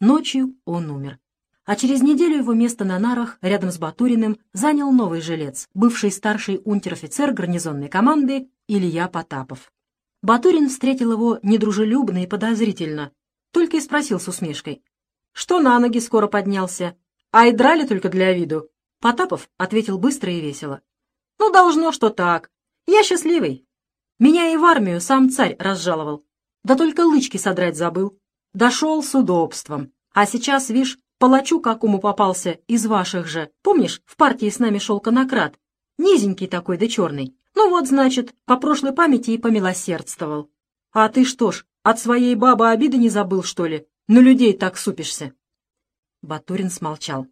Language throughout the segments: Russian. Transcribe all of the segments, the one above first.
Ночью он умер. А через неделю его место на нарах рядом с Батуриным занял новый жилец, бывший старший унтер-офицер гарнизонной команды Илья Потапов. Батурин встретил его недружелюбно и подозрительно, только и спросил с усмешкой. «Что на ноги скоро поднялся? А и драли только для виду?» Потапов ответил быстро и весело. «Ну, должно, что так. Я счастливый. Меня и в армию сам царь разжаловал. Да только лычки содрать забыл. Дошел с удобством. А сейчас, вишь, Палачу какому попался из ваших же. Помнишь, в партии с нами шел конократ? Низенький такой да черный. Ну вот, значит, по прошлой памяти и помилосердствовал. А ты что ж, от своей бабы обиды не забыл, что ли? На людей так супишься. Батурин смолчал.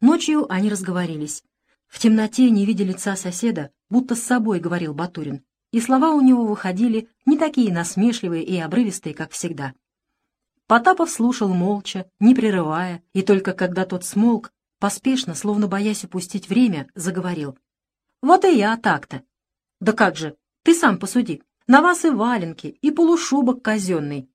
Ночью они разговорились. В темноте, не видя лица соседа, будто с собой говорил Батурин, и слова у него выходили не такие насмешливые и обрывистые, как всегда. Потапов слушал молча, не прерывая, и только когда тот смолк, поспешно, словно боясь упустить время, заговорил. «Вот и я так-то. Да как же, ты сам посуди. На вас и валенки, и полушубок казенный.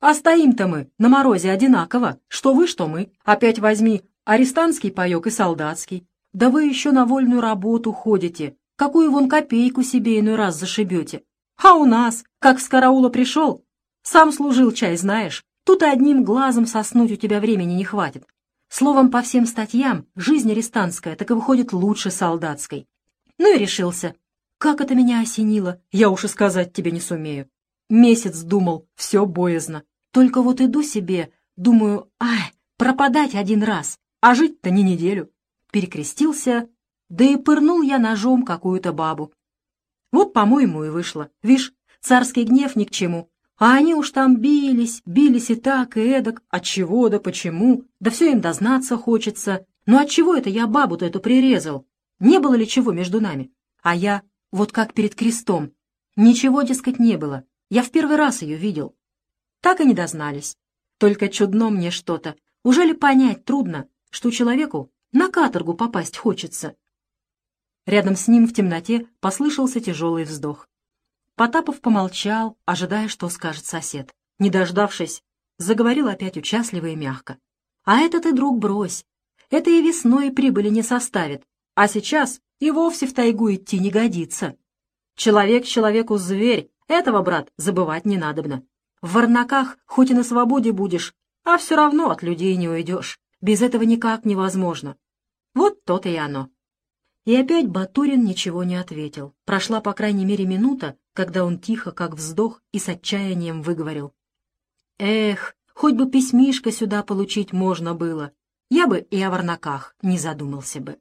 А стоим-то мы на морозе одинаково, что вы, что мы. Опять возьми арестантский паек и солдатский. Да вы еще на вольную работу ходите, какую вон копейку себе иной раз зашибете. А у нас, как с караула пришел, сам служил чай, знаешь, Тут и одним глазом соснуть у тебя времени не хватит. Словом, по всем статьям, жизнь арестантская так и выходит лучше солдатской. Ну и решился. Как это меня осенило, я уж и сказать тебе не сумею. Месяц думал, все боязно. Только вот иду себе, думаю, ай, пропадать один раз, а жить-то не неделю. Перекрестился, да и пырнул я ножом какую-то бабу. Вот, по-моему, и вышло. Вишь, царский гнев ни к чему, а они уж там бились, бились и так, и эдак, от чего да почему, да все им дознаться хочется. Ну от чего это я бабу-то эту прирезал? Не было ли чего между нами? А я, вот как перед крестом, ничего, дескать, не было. Я в первый раз ее видел. Так и не дознались. Только чудно мне что-то. Уже ли понять трудно, что человеку на каторгу попасть хочется? Рядом с ним в темноте послышался тяжелый вздох. Потапов помолчал, ожидая, что скажет сосед. Не дождавшись, заговорил опять участливо и мягко. «А это ты, друг, брось. Это и весной прибыли не составит, а сейчас и вовсе в тайгу идти не годится. Человек человеку зверь, этого, брат, забывать не надобно. В Варнаках хоть и на свободе будешь, а все равно от людей не уйдешь. Без этого никак невозможно. Вот то-то и оно. И опять Батурин ничего не ответил. Прошла, по крайней мере, минута, когда он тихо, как вздох, и с отчаянием выговорил. «Эх, хоть бы письмишко сюда получить можно было. Я бы и о Варнаках не задумался бы».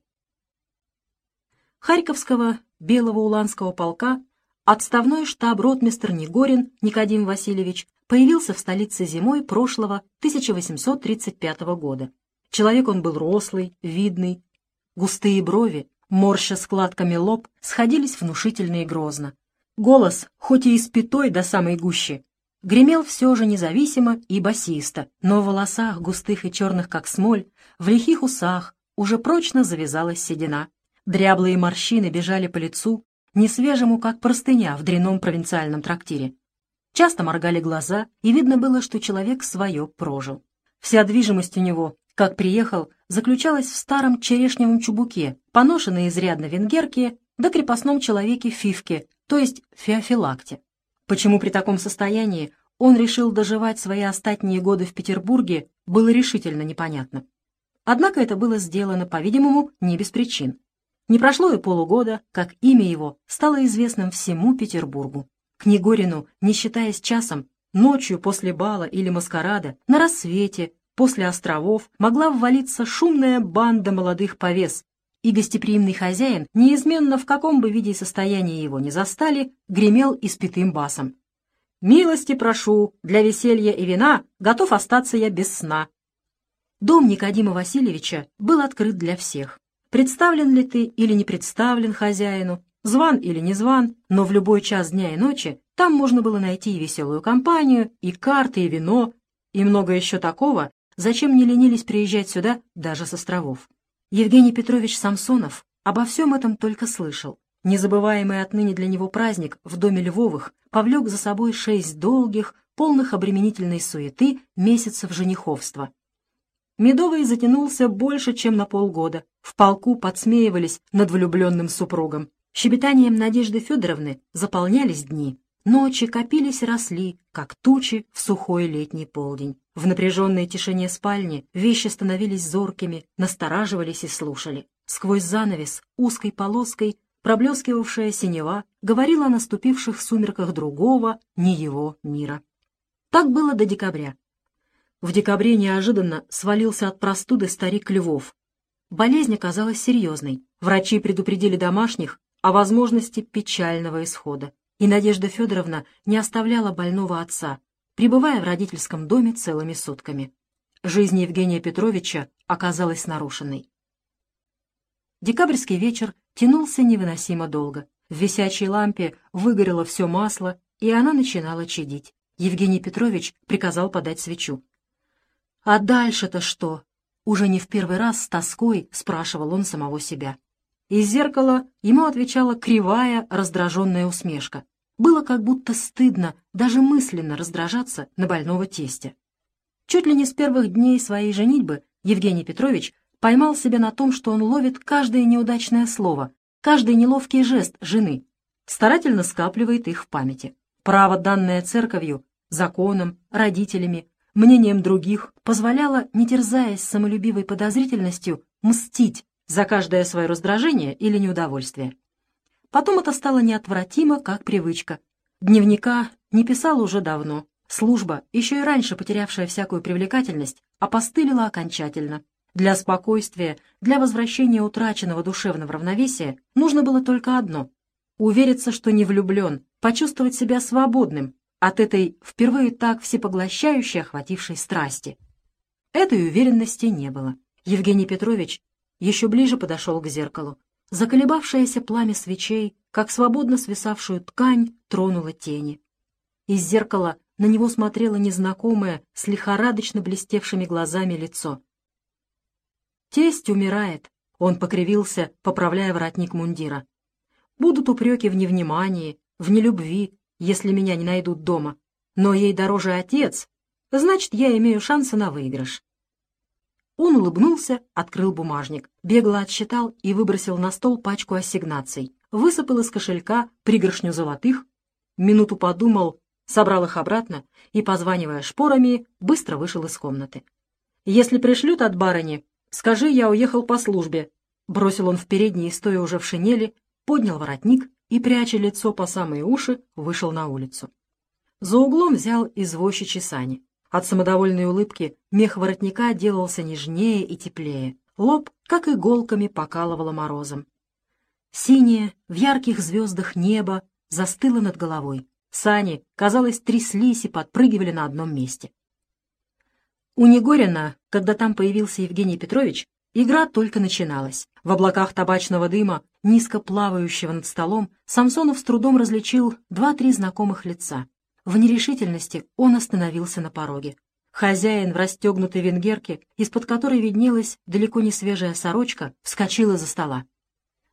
Харьковского Белого Уланского полка отставной штаб-ротмистр Негорин Никодим Васильевич появился в столице зимой прошлого 1835 года. Человек он был рослый, видный, густые брови, морща складками лоб, сходились внушительно и грозно. Голос, хоть и испятой до самой гущи, гремел все же независимо и басисто, но в волосах, густых и черных, как смоль, в лихих усах уже прочно завязалась седина. Дряблые морщины бежали по лицу, несвежему, как простыня в дряном провинциальном трактире. Часто моргали глаза, и видно было, что человек свое прожил. Вся движимость у него как приехал, заключалась в старом черешневом чубуке, поношенной изрядно венгерке, да крепостном человеке Фивке, то есть Феофилакте. Почему при таком состоянии он решил доживать свои остатние годы в Петербурге, было решительно непонятно. Однако это было сделано, по-видимому, не без причин. Не прошло и полугода, как имя его стало известным всему Петербургу. К Негорину, не считаясь часом, ночью после бала или маскарада, на рассвете, после островов могла ввалиться шумная банда молодых повес, и гостеприимный хозяин, неизменно в каком бы виде и состоянии его не застали, гремел испитым басом. «Милости прошу, для веселья и вина готов остаться я без сна». Дом Никодима Васильевича был открыт для всех. Представлен ли ты или не представлен хозяину, зван или не зван, но в любой час дня и ночи там можно было найти и веселую компанию, и карты, и вино, и много еще такого, зачем не ленились приезжать сюда даже с островов. Евгений Петрович Самсонов обо всем этом только слышал. Незабываемый отныне для него праздник в доме Львовых повлек за собой шесть долгих, полных обременительной суеты месяцев жениховства. Медовый затянулся больше, чем на полгода. В полку подсмеивались над влюбленным супругом. Щебетанием Надежды Федоровны заполнялись дни. Ночи копились и росли, как тучи в сухой летний полдень. В напряженной тишине спальни вещи становились зоркими, настораживались и слушали. Сквозь занавес, узкой полоской, проблескивавшая синева, говорила о наступивших сумерках другого, не его мира. Так было до декабря. В декабре неожиданно свалился от простуды старик Львов. Болезнь оказалась серьезной. Врачи предупредили домашних о возможности печального исхода и Надежда Федоровна не оставляла больного отца, пребывая в родительском доме целыми сутками. Жизнь Евгения Петровича оказалась нарушенной. Декабрьский вечер тянулся невыносимо долго. В висячей лампе выгорело все масло, и она начинала чадить. Евгений Петрович приказал подать свечу. «А дальше-то что?» Уже не в первый раз с тоской спрашивал он самого себя. Из зеркала ему отвечала кривая, раздраженная усмешка. Было как будто стыдно даже мысленно раздражаться на больного тестя. Чуть ли не с первых дней своей женитьбы Евгений Петрович поймал себя на том, что он ловит каждое неудачное слово, каждый неловкий жест жены, старательно скапливает их в памяти. Право, данное церковью, законом, родителями, мнением других, позволяло, не терзаясь самолюбивой подозрительностью, мстить за каждое свое раздражение или неудовольствие. Потом это стало неотвратимо, как привычка. Дневника не писал уже давно. Служба, еще и раньше потерявшая всякую привлекательность, опостылила окончательно. Для спокойствия, для возвращения утраченного душевного равновесия нужно было только одно — увериться, что не влюблен, почувствовать себя свободным от этой впервые так всепоглощающей охватившей страсти. Этой уверенности не было. Евгений Петрович еще ближе подошел к зеркалу. Заколебавшееся пламя свечей, как свободно свисавшую ткань, тронуло тени. Из зеркала на него смотрело незнакомое, с лихорадочно блестевшими глазами лицо. «Тесть умирает», — он покривился, поправляя воротник мундира. «Будут упреки в невнимании, в нелюбви, если меня не найдут дома. Но ей дороже отец, значит, я имею шансы на выигрыш. Он улыбнулся, открыл бумажник, бегло отсчитал и выбросил на стол пачку ассигнаций. Высыпал из кошелька пригоршню золотых, минуту подумал, собрал их обратно и, позванивая шпорами, быстро вышел из комнаты. «Если пришлют от барыни, скажи, я уехал по службе», бросил он в передней, стоя уже в шинели, поднял воротник и, пряча лицо по самые уши, вышел на улицу. За углом взял извозчичьи сани. От самодовольной улыбки мех воротника делался нежнее и теплее. Лоб, как иголками, покалывало морозом. Синее, в ярких звездах небо застыло над головой. Сани, казалось, тряслись и подпрыгивали на одном месте. У Негорина, когда там появился Евгений Петрович, игра только начиналась. В облаках табачного дыма, низко плавающего над столом, Самсонов с трудом различил два-три знакомых лица. В нерешительности он остановился на пороге. Хозяин в расстегнутой венгерке, из-под которой виднелась далеко не свежая сорочка, вскочил из-за стола.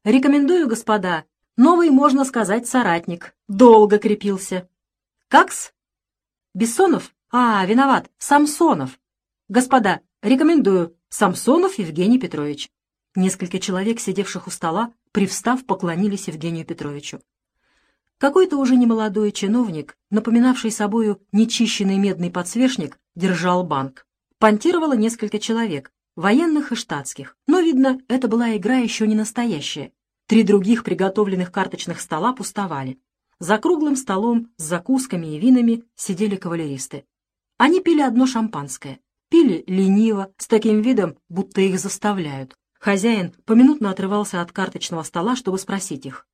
«Рекомендую, господа. Новый, можно сказать, соратник. Долго крепился». «Какс?» «Бессонов? А, виноват, Самсонов. Господа, рекомендую. Самсонов Евгений Петрович». Несколько человек, сидевших у стола, привстав, поклонились Евгению Петровичу. Какой-то уже немолодой чиновник, напоминавший собою нечищенный медный подсвечник, держал банк. Понтировало несколько человек, военных и штатских, но, видно, это была игра еще не настоящая. Три других приготовленных карточных стола пустовали. За круглым столом с закусками и винами сидели кавалеристы. Они пили одно шампанское. Пили лениво, с таким видом, будто их заставляют. Хозяин поминутно отрывался от карточного стола, чтобы спросить их.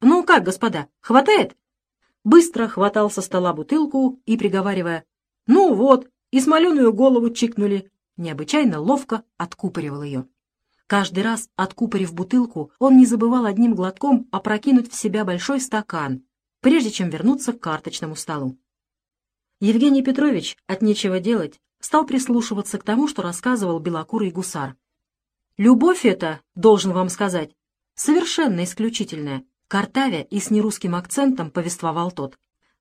«Ну как, господа, хватает?» Быстро хватал со стола бутылку и, приговаривая «Ну вот», и смоленую голову чикнули, необычайно ловко откупоривал ее. Каждый раз, откупорив бутылку, он не забывал одним глотком опрокинуть в себя большой стакан, прежде чем вернуться к карточному столу. Евгений Петрович, от нечего делать, стал прислушиваться к тому, что рассказывал белокурый гусар. «Любовь эта, должен вам сказать, совершенно исключительная. Картавя и с нерусским акцентом повествовал тот.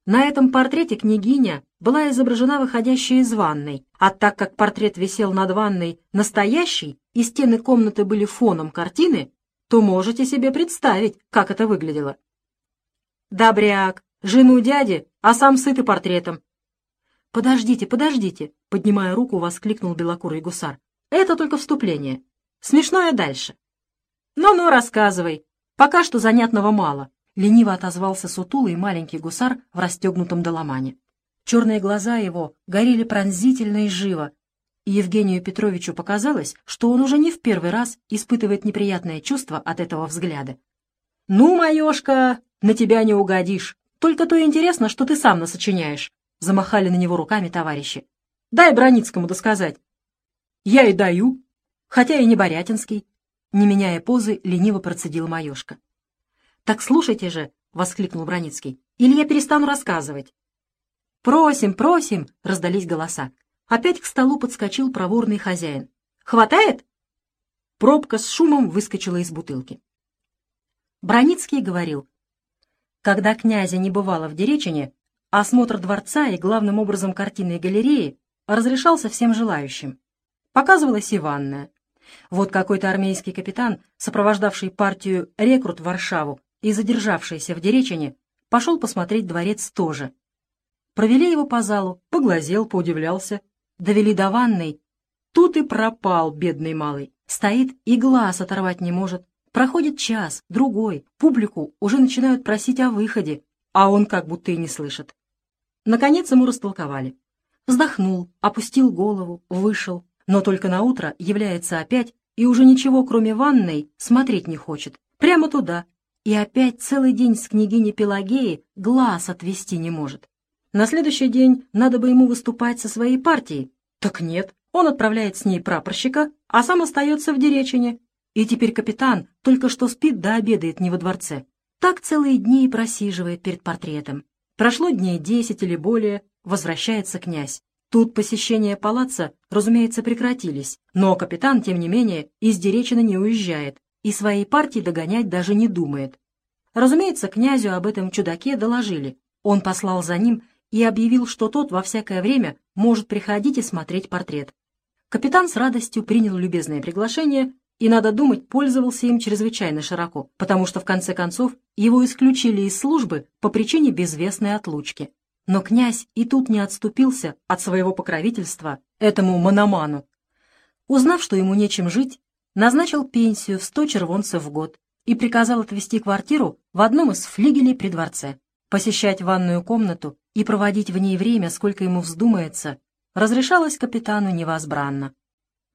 На этом портрете княгиня была изображена выходящей из ванной, а так как портрет висел над ванной настоящий и стены комнаты были фоном картины, то можете себе представить, как это выглядело. Добряк, жену дяди, а сам сытый портретом. «Подождите, подождите!» — поднимая руку, воскликнул белокурый гусар. «Это только вступление. Смешное дальше». «Ну-ну, рассказывай. Пока что занятного мало», — лениво отозвался сутулый маленький гусар в расстегнутом доломане. Черные глаза его горели пронзительно и живо, и Евгению Петровичу показалось, что он уже не в первый раз испытывает неприятное чувство от этого взгляда. «Ну, Маешка, на тебя не угодишь. Только то интересно, что ты сам насочиняешь. Замахали на него руками товарищи. «Дай Броницкому досказать». «Я и даю, хотя и не Борятинский». Не меняя позы, лениво процедил Маешка. «Так слушайте же», — воскликнул Броницкий, — «или я перестану рассказывать». «Просим, просим!» — раздались голоса. Опять к столу подскочил проворный хозяин. «Хватает?» Пробка с шумом выскочила из бутылки. Броницкий говорил, «Когда князя не бывало в Деречине, Осмотр дворца и, главным образом, картинной галереи разрешался всем желающим. Показывалась и ванная. Вот какой-то армейский капитан, сопровождавший партию рекрут в Варшаву и задержавшийся в Деречине, пошел посмотреть дворец тоже. Провели его по залу, поглазел, поудивлялся. Довели до ванной. Тут и пропал бедный малый. Стоит и глаз оторвать не может. Проходит час, другой, публику уже начинают просить о выходе, а он как будто и не слышит. Наконец ему растолковали. Вздохнул, опустил голову, вышел, но только на утро является опять и уже ничего, кроме ванной, смотреть не хочет. Прямо туда. И опять целый день с княгиней Пелагеи глаз отвести не может. На следующий день надо бы ему выступать со своей партией. Так нет, он отправляет с ней прапорщика, а сам остается в Деречине. И теперь капитан только что спит да обедает не во дворце. Так целые дни и просиживает перед портретом. Прошло дней десять или более, возвращается князь. Тут посещения палаца, разумеется, прекратились, но капитан, тем не менее, из Деречина не уезжает и своей партии догонять даже не думает. Разумеется, князю об этом чудаке доложили. Он послал за ним и объявил, что тот во всякое время может приходить и смотреть портрет. Капитан с радостью принял любезное приглашение и, надо думать, пользовался им чрезвычайно широко, потому что, в конце концов, его исключили из службы по причине безвестной отлучки. Но князь и тут не отступился от своего покровительства этому мономану. Узнав, что ему нечем жить, назначил пенсию в сто червонцев в год и приказал отвести квартиру в одном из флигелей при дворце. Посещать ванную комнату и проводить в ней время, сколько ему вздумается, разрешалось капитану невозбранно.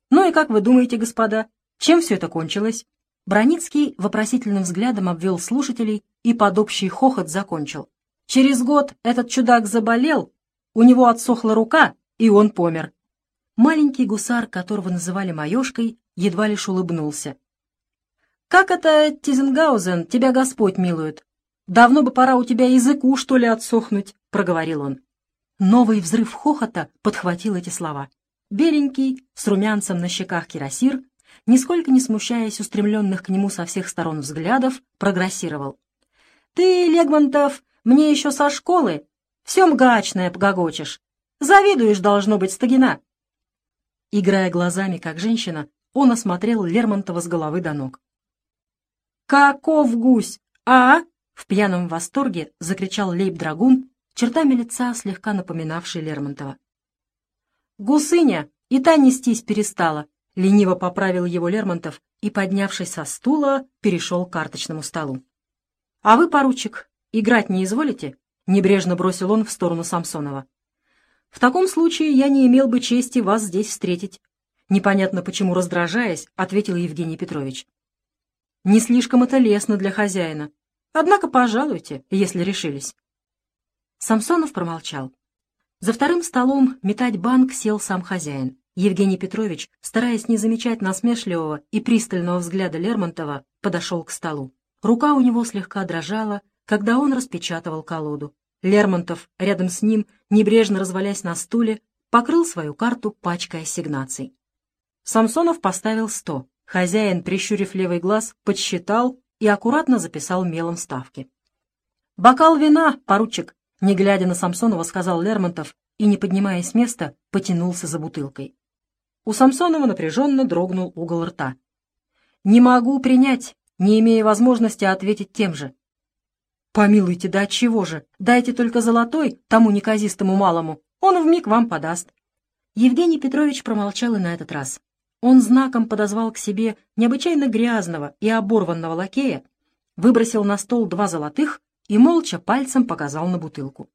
«Ну и как вы думаете, господа, чем все это кончилось? Броницкий вопросительным взглядом обвел слушателей и под общий хохот закончил. Через год этот чудак заболел, у него отсохла рука, и он помер. Маленький гусар, которого называли Маешкой, едва лишь улыбнулся. «Как это, Тизенгаузен, тебя Господь милует? Давно бы пора у тебя языку, что ли, отсохнуть», — проговорил он. Новый взрыв хохота подхватил эти слова. Беленький, с румянцем на щеках кирасир, нисколько не смущаясь устремленных к нему со всех сторон взглядов, прогрессировал. «Ты, Легмонтов, мне еще со школы все мгачное погогочешь. Завидуешь, должно быть, Стагина». Играя глазами, как женщина, он осмотрел Лермонтова с головы до ног. «Каков гусь, а?» — в пьяном восторге закричал лейб-драгун, чертами лица слегка напоминавший Лермонтова. «Гусыня и та нестись перестала», Лениво поправил его Лермонтов и, поднявшись со стула, перешел к карточному столу. «А вы, поручик, играть не изволите?» — небрежно бросил он в сторону Самсонова. «В таком случае я не имел бы чести вас здесь встретить». Непонятно почему раздражаясь, ответил Евгений Петрович. «Не слишком это лестно для хозяина. Однако пожалуйте, если решились». Самсонов промолчал. За вторым столом метать банк сел сам хозяин. Евгений Петрович, стараясь не замечать насмешливого и пристального взгляда Лермонтова, подошел к столу. Рука у него слегка дрожала, когда он распечатывал колоду. Лермонтов, рядом с ним, небрежно развалясь на стуле, покрыл свою карту пачкой ассигнаций. Самсонов поставил сто. Хозяин, прищурив левый глаз, подсчитал и аккуратно записал мелом ставки. «Бокал вина, поручик!» Не глядя на Самсонова, сказал Лермонтов и, не поднимаясь с места, потянулся за бутылкой. У Самсонова напряженно дрогнул угол рта. «Не могу принять, не имея возможности ответить тем же». «Помилуйте, да отчего же? Дайте только золотой тому неказистому малому, он вмиг вам подаст». Евгений Петрович промолчал и на этот раз. Он знаком подозвал к себе необычайно грязного и оборванного лакея, выбросил на стол два золотых и молча пальцем показал на бутылку.